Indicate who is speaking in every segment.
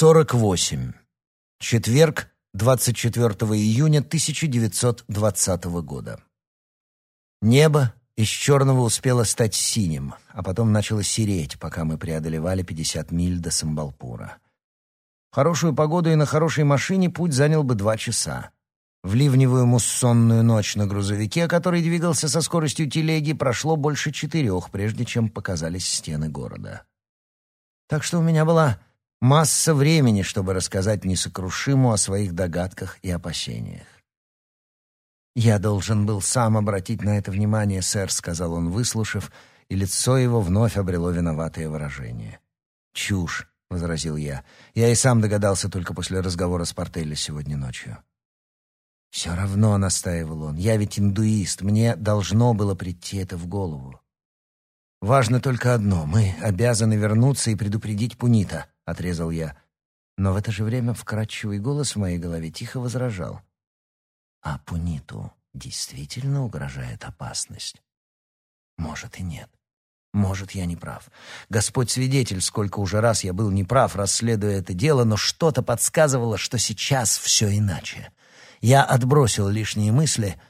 Speaker 1: 48. Четверг, 24 июня 1920 года. Небо из черного успело стать синим, а потом начало сереть, пока мы преодолевали 50 миль до Самбалпура. Хорошую погоду и на хорошей машине путь занял бы два часа. В ливневую муссонную ночь на грузовике, который двигался со скоростью телеги, прошло больше четырех, прежде чем показались стены города. Так что у меня была масса времени, чтобы рассказать несокрушиму о своих догадках и опасениях. «Я должен был сам обратить на это внимание, сэр», — сказал он, выслушав, и лицо его вновь обрело виноватое выражение. «Чушь», — возразил я. «Я и сам догадался только после разговора с Портелли сегодня ночью». «Все равно», — настаивал он, — «я ведь индуист, мне должно было прийти это в голову». «Важно только одно — мы обязаны вернуться и предупредить Пунита», — отрезал я. Но в это же время вкрадчивый голос в моей голове тихо возражал. А Пуниту действительно угрожает опасность? Может и нет. Может, я не прав. Господь свидетель, сколько уже раз я был неправ, расследуя это дело, но что-то подсказывало, что сейчас все иначе. Я отбросил лишние мысли,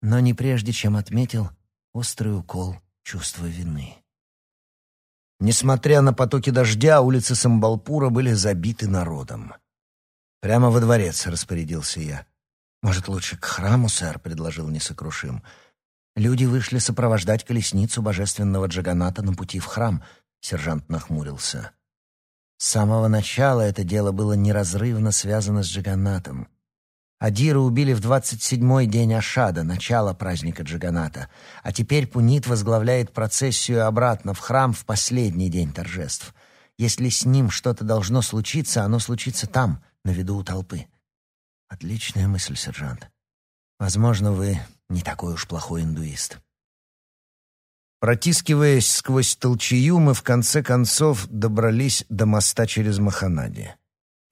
Speaker 1: но не прежде, чем отметил острый укол чувства вины. Несмотря на потоки дождя, улицы Самбалпура были забиты народом. «Прямо во дворец», — распорядился я. «Может, лучше к храму, сэр?» — предложил несокрушим. «Люди вышли сопровождать колесницу божественного Джаганата на пути в храм», — сержант нахмурился. С самого начала это дело было неразрывно связано с Джаганатом. Адира убили в двадцать седьмой день Ашада, начало праздника Джаганата, а теперь Пунит возглавляет процессию обратно в храм в последний день торжеств. Если с ним что-то должно случиться, оно случится там, на виду у толпы. Отличная мысль, сержант. Возможно, вы не такой уж плохой индуист. Протискиваясь сквозь толчею, мы в конце концов добрались до моста через Маханади.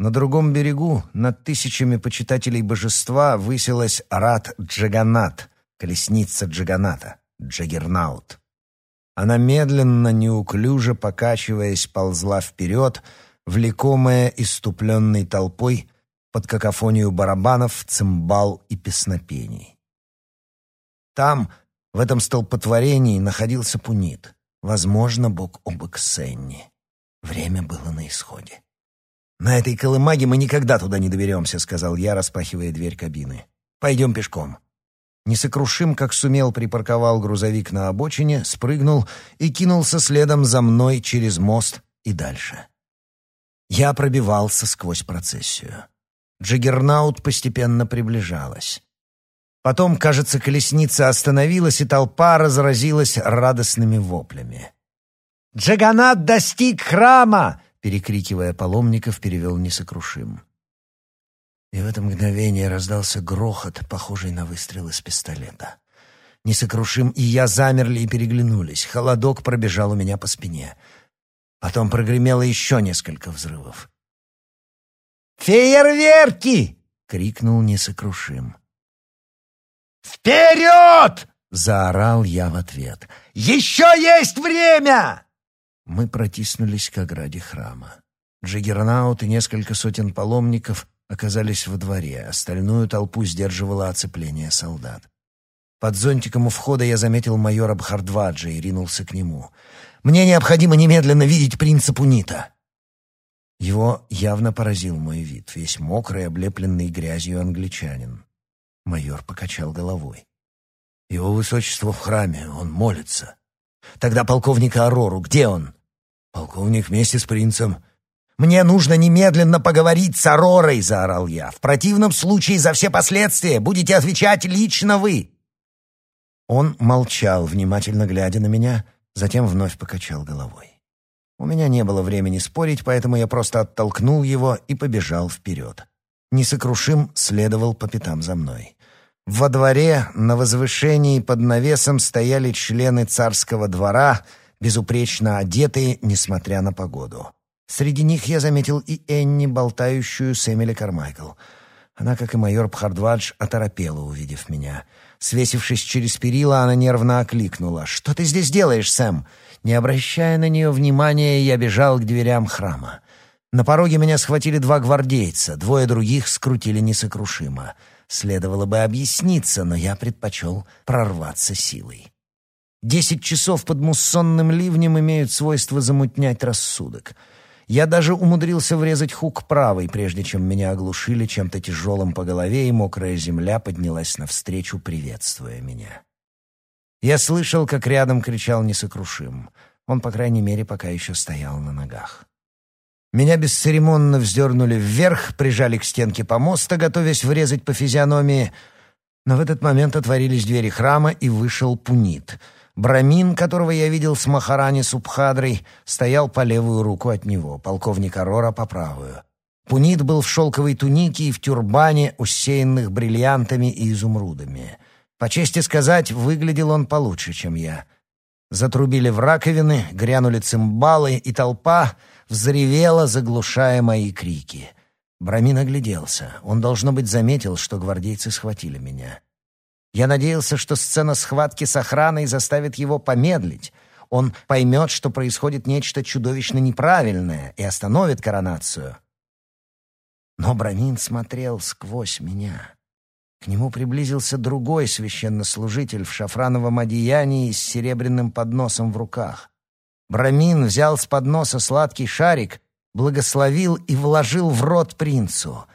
Speaker 1: На другом берегу, над тысячами почитателей божества, высилась Рат Джаганат, колесница Джаганата, Джагернаут. Она медленно, неуклюже покачиваясь, ползла вперед, влекомая иступленной толпой под какофонию барабанов, цимбал и песнопений. Там, в этом столпотворении, находился Пунит, возможно, бок о бок. Время было на исходе. «На этой колымаге мы никогда туда не доберемся», — сказал я, распахивая дверь кабины. «Пойдем пешком». Несокрушим, как сумел, припарковал грузовик на обочине, спрыгнул и кинулся следом за мной через мост и дальше. Я пробивался сквозь процессию. Джиггернаут постепенно приближалась. Потом, кажется, колесница остановилась, и толпа разразилась радостными воплями. «Джаганат достиг храма!» — перекрикивая паломников, перевел несокрушим. И в это мгновение раздался грохот, похожий на выстрел из пистолета. Несокрушим и я замерли и переглянулись. Холодок пробежал у меня по спине. Потом прогремело еще несколько взрывов. «Фейерверки!» — крикнул несокрушим. «Вперед!» — заорал я в ответ. «Еще есть время!» Мы протиснулись к ограде храма. Джиггернаут и несколько сотен паломников оказались во дворе, остальную толпу сдерживало оцепление солдат. Под зонтиком у входа я заметил майора Бхардваджа и ринулся к нему. «Мне необходимо немедленно видеть принца Пунита!» Его явно поразил мой вид, весь мокрый, облепленный грязью англичанин. Майор покачал головой. «Его высочество в храме, он молится. Тогда полковника Арору, где он?» «Полковник вместе с принцем». «Мне нужно немедленно поговорить с Аророй!» — заорал я. «В противном случае за все последствия будете отвечать лично вы!» Он молчал, внимательно глядя на меня, затем вновь покачал головой. У меня не было времени спорить, поэтому я просто оттолкнул его и побежал вперед. Несокрушим следовал по пятам за мной. Во дворе на возвышении под навесом стояли члены царского двора, безупречно одетые, несмотря на погоду. Среди них я заметил и Энни, болтающую с Эмили Кармайкл. Она, как и майор Пхардвадж, оторопела, увидев меня. Свесившись через перила, она нервно окликнула. «Что ты здесь делаешь, Сэм?» Не обращая на нее внимания, я бежал к дверям храма. На пороге меня схватили два гвардейца, двое других скрутили несокрушимо. Следовало бы объясниться, но я предпочел прорваться силой. Десять часов под муссонным ливнем имеют свойство замутнять рассудок. Я даже умудрился врезать хук правой, прежде чем меня оглушили чем-то тяжелым по голове, и мокрая земля поднялась навстречу, приветствуя меня. Я слышал, как рядом кричал несокрушим. Он, по крайней мере, пока еще стоял на ногах. Меня бесцеремонно вздернули вверх, прижали к стенке помоста, готовясь врезать по физиономии. Но в этот момент отворились двери храма, и вышел пунит. Брамин, которого я видел с Махарани Субхадрой, стоял по левую руку от него, полковник Арора по правую. Пунит был в шелковой тунике и в тюрбане, усеянных бриллиантами и изумрудами. По чести сказать, выглядел он получше, чем я. Затрубили в раковины, грянули цимбалы, и толпа взревела, заглушая мои крики. Брамин огляделся. Он, должно быть, заметил, что гвардейцы схватили меня. Я надеялся, что сцена схватки с охраной заставит его помедлить. Он поймет, что происходит нечто чудовищно неправильное и остановит коронацию. Но Брамин смотрел сквозь меня. К нему приблизился другой священнослужитель в шафрановом одеянии с серебряным подносом в руках. Брамин взял с подноса сладкий шарик, благословил и вложил в рот принцу.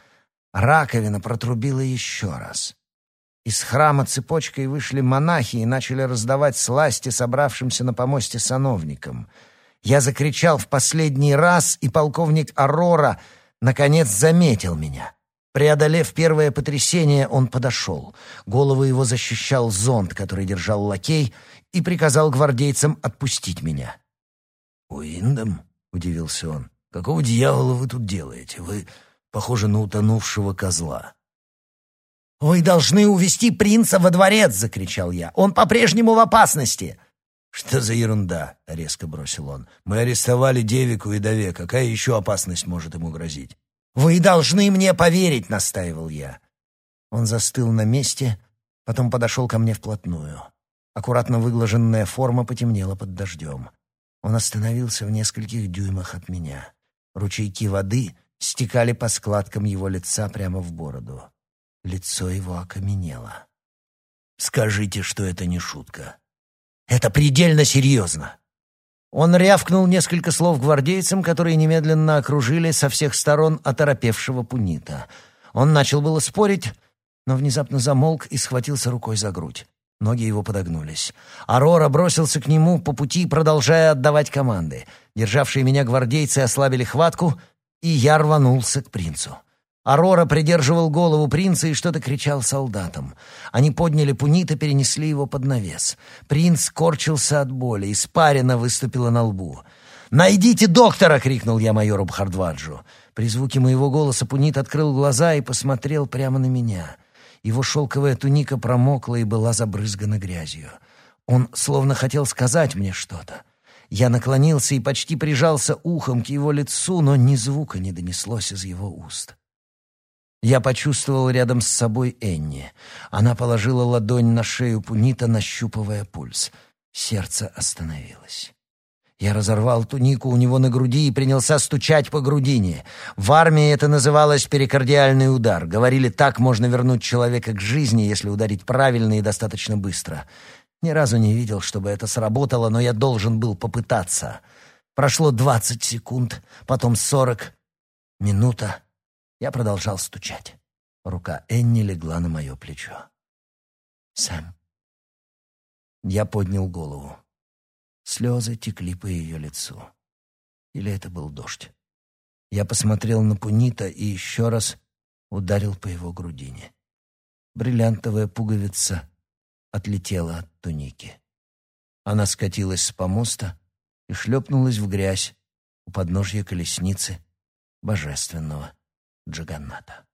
Speaker 1: Раковина протрубила еще раз. Из храма цепочкой вышли монахи и начали раздавать сласти собравшимся на помосте сановникам. Я закричал в последний раз, и полковник Арора наконец заметил меня. Преодолев первое потрясение, он подошел. Голову его защищал зонт, который держал лакей, и приказал гвардейцам отпустить меня.
Speaker 2: «Уиндом?» — удивился он. «Какого дьявола вы тут делаете? Вы похожи на утонувшего козла».
Speaker 1: «Вы должны увести принца во дворец!» — закричал я. «Он по-прежнему в опасности!»
Speaker 2: «Что за ерунда?» — резко бросил он. «Мы арестовали девику и дове. Какая еще опасность может ему грозить?»
Speaker 1: «Вы должны мне поверить!» — настаивал я. Он застыл на месте, потом подошел ко мне вплотную. Аккуратно выглаженная форма потемнела под дождем. Он остановился в нескольких дюймах от меня. Ручейки воды стекали по складкам его лица прямо в бороду. Лицо его окаменело.
Speaker 2: «Скажите, что это не шутка».
Speaker 1: «Это предельно серьезно». Он рявкнул несколько слов гвардейцам, которые немедленно окружили со всех сторон оторопевшего пунита. Он начал было спорить, но внезапно замолк и схватился рукой за грудь. Ноги его подогнулись. Арора бросился к нему по пути, продолжая отдавать команды. Державшие меня гвардейцы ослабили хватку, и я рванулся к принцу. Арора придерживал голову принца и что-то кричал солдатам. Они подняли пунита, перенесли его под навес. Принц корчился от боли, испарина выступила на лбу. «Найдите доктора!» — крикнул я майору Бхардваджу. При звуке моего голоса пунит открыл глаза и посмотрел прямо на меня — его шелковая туника промокла и была забрызгана грязью. Он словно хотел сказать мне что-то. Я наклонился и почти прижался ухом к его лицу, но ни звука не донеслось из его уст. Я почувствовал рядом с собой Энни. Она положила ладонь на шею Пунита, нащупывая пульс. Сердце остановилось. Я разорвал тунику у него на груди и принялся стучать по грудине. В армии это называлось перикардиальный удар. Говорили, так можно вернуть человека к жизни, если ударить правильно и достаточно быстро. Ни разу не видел, чтобы это сработало, но я должен был попытаться. Прошло двадцать секунд, потом сорок, минута. Я продолжал стучать. Рука Энни легла на мое плечо. «Сэм». Я поднял голову. Слезы текли по ее лицу. Или это был дождь? Я посмотрел на Пунита и еще раз ударил по его грудине. Бриллиантовая пуговица отлетела от туники. Она скатилась с помоста и шлепнулась в грязь у подножья колесницы божественного Джаганната.